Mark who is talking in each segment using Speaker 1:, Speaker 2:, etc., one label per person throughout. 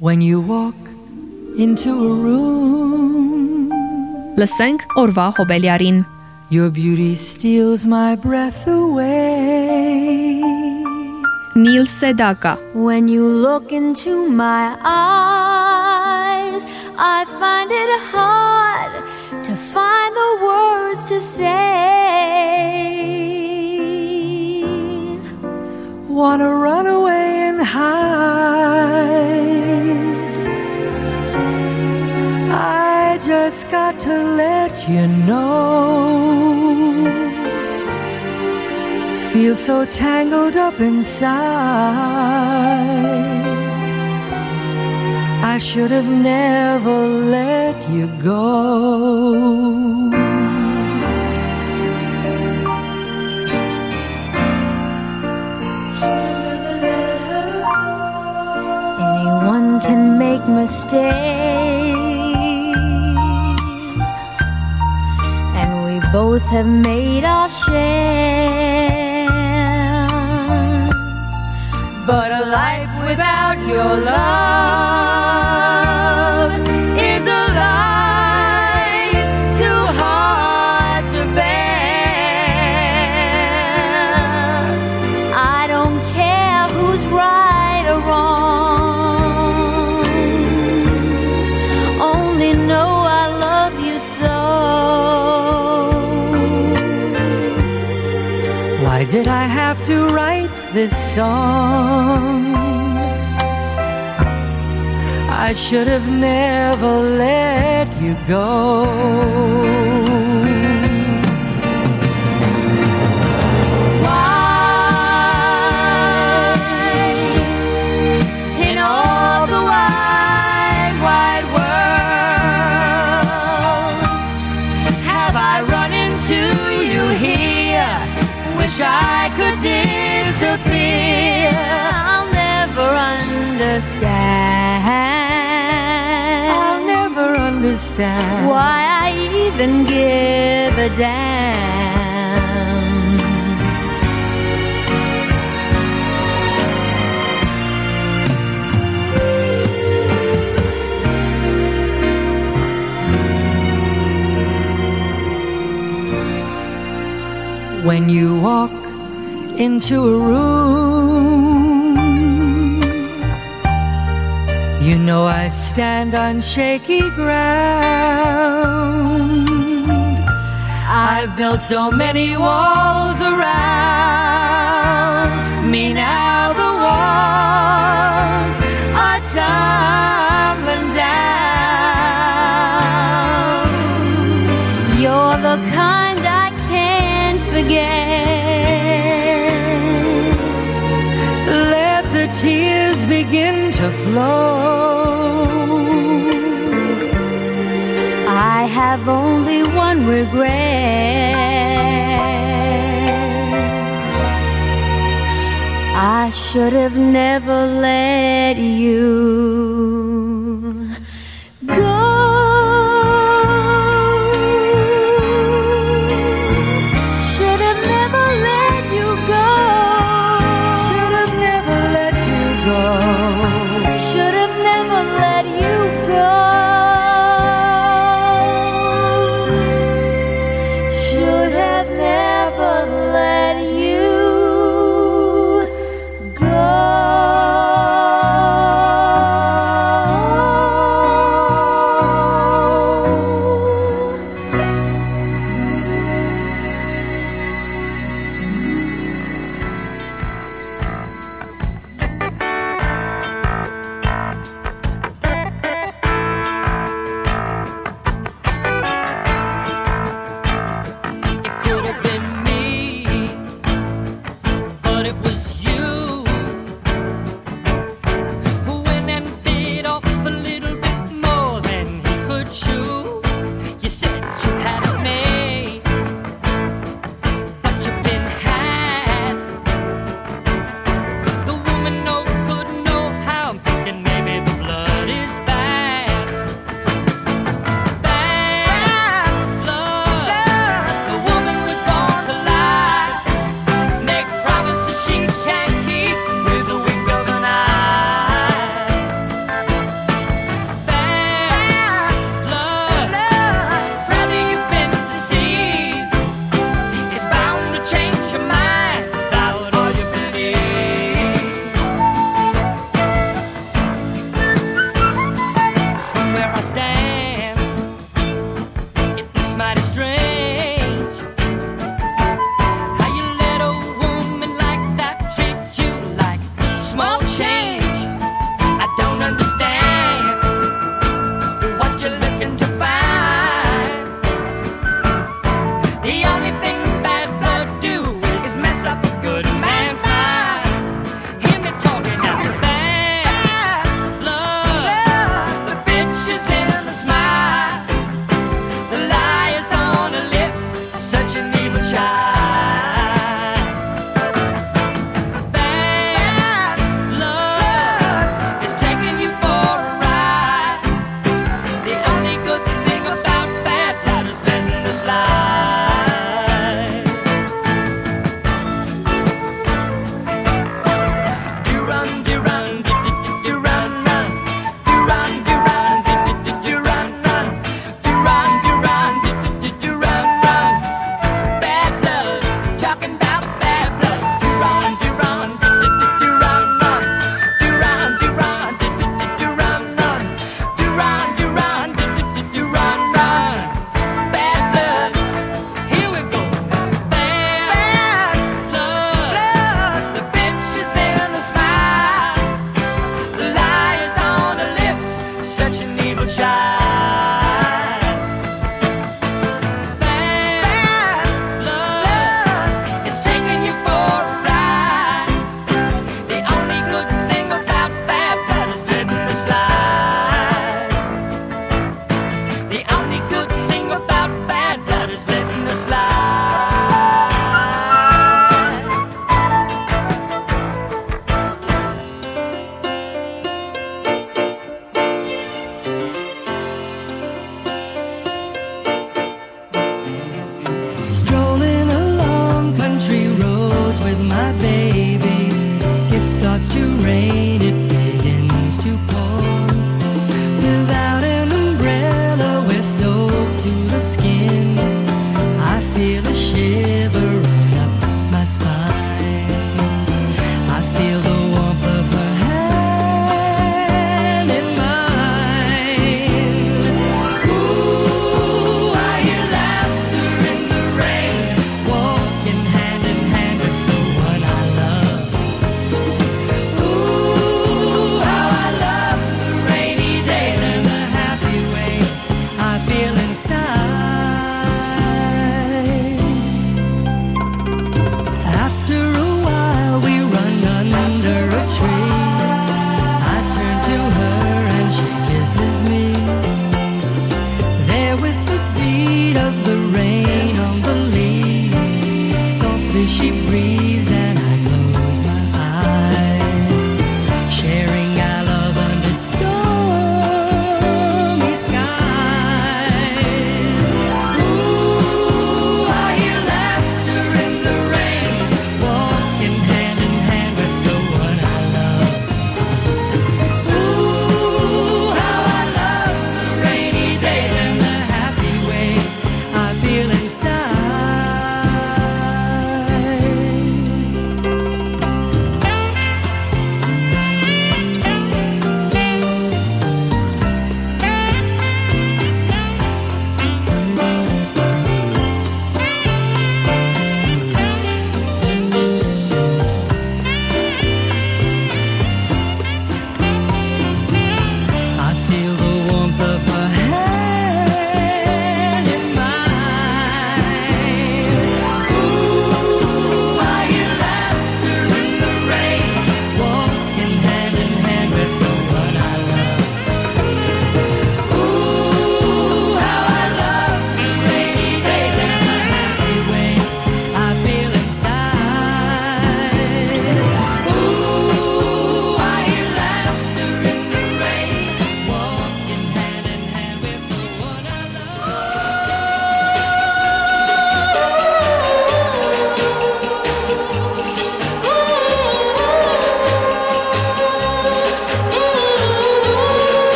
Speaker 1: When you walk into a room
Speaker 2: Լսենք օրվա հոբելյարին։
Speaker 1: Your beauty steals my breath away
Speaker 2: Նիլ Սեդակա
Speaker 3: When you look into my eyes, I find it hard to find the words to say.
Speaker 1: Wanna run you know. Feel so tangled up inside. I should have never let you go.
Speaker 3: Anyone can make mistakes, both have made our share.
Speaker 1: But a life without your love did I have to write this song? I should have never let you go. Why I
Speaker 3: even give a damn.
Speaker 1: when you walk into a room. You know I stand on shaky ground. I've built so many walls around me now. To flow.
Speaker 3: I have only one regret. I should have never let you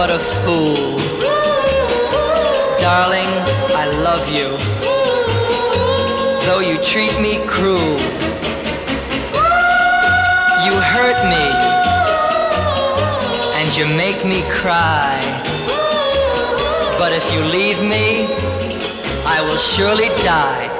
Speaker 1: but a fool. Darling, I love you. Though you treat me cruel, you hurt me and you make me cry. But if you leave me, I will surely die.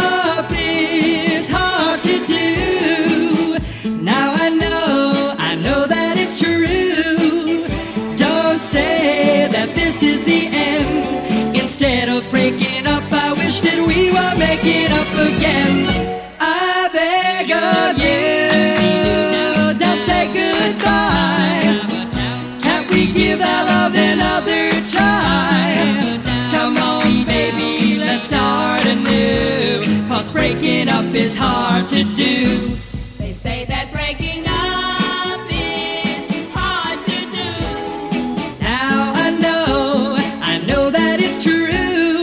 Speaker 1: hard to do. They say that breaking up is hard to do. Now I know, I know that it's true.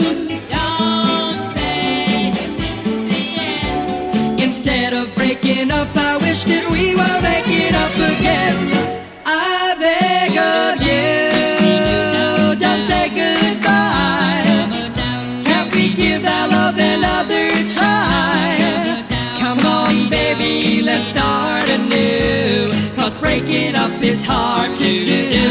Speaker 1: Don't say that this is the end. Instead of breaking up, I wish that we were making up again. I beg of you, don't say goodbye. Can't we give our love another? Cause breaking up is hard to do.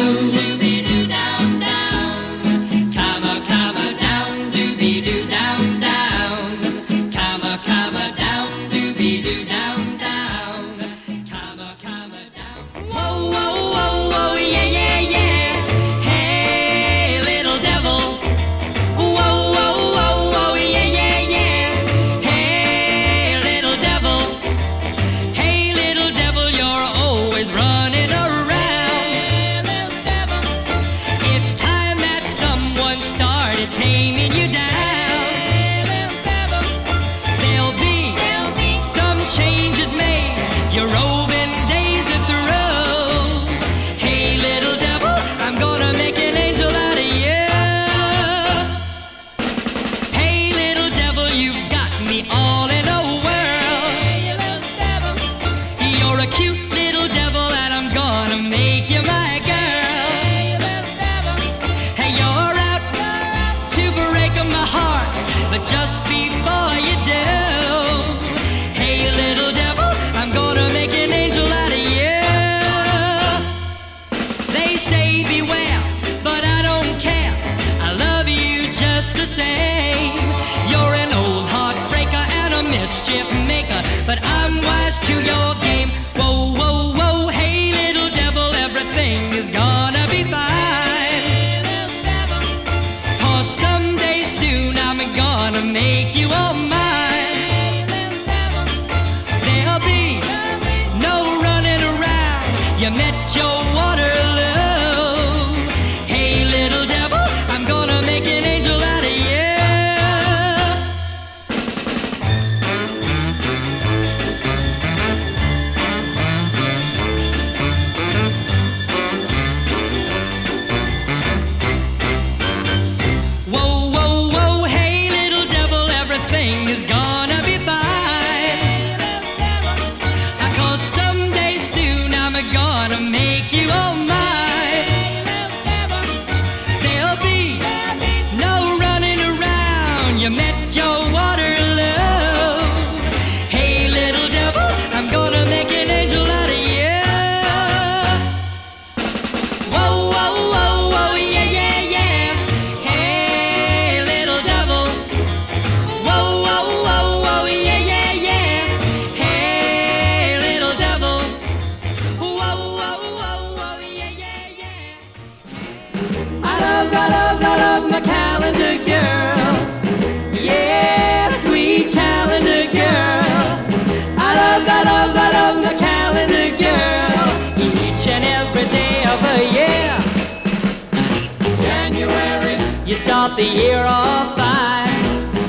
Speaker 1: the year of five.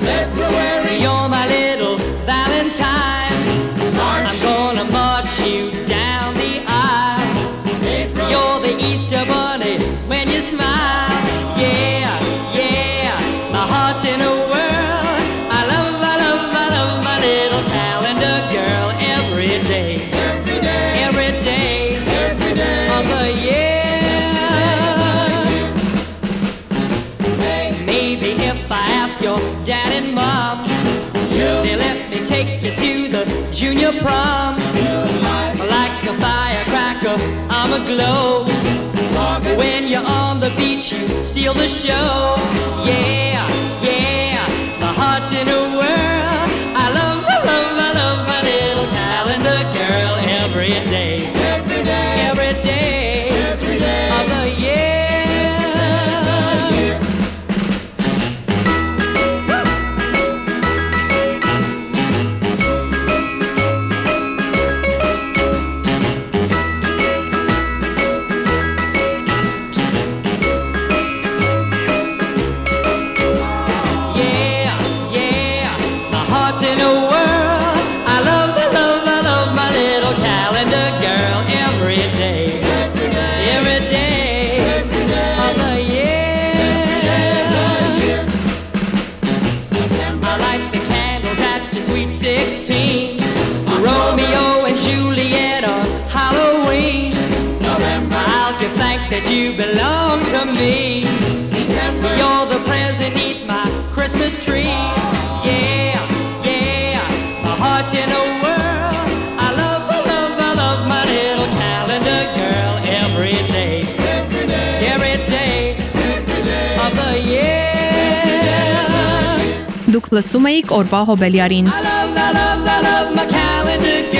Speaker 1: February, you're my little Valentine. March, I'm gonna march you down the aisle. April, you're the Easter bunny when you smile. junior prom. July. Like a firecracker, I'm aglow. August. When you're on the beach, you steal the show. Yeah, yeah, my heart's in a whirl. I love, I love, I love my little calendar girl every day. 16. Romeo and Juliet on Halloween. November. I'll give thanks that you belong to me. December. You're the present eat my Christmas tree. Oh. Yeah, yeah. My heart's in a
Speaker 2: լսում էիք օրվա հոբելյարին։
Speaker 1: I love, I love, I love my calendar girl. Yeah.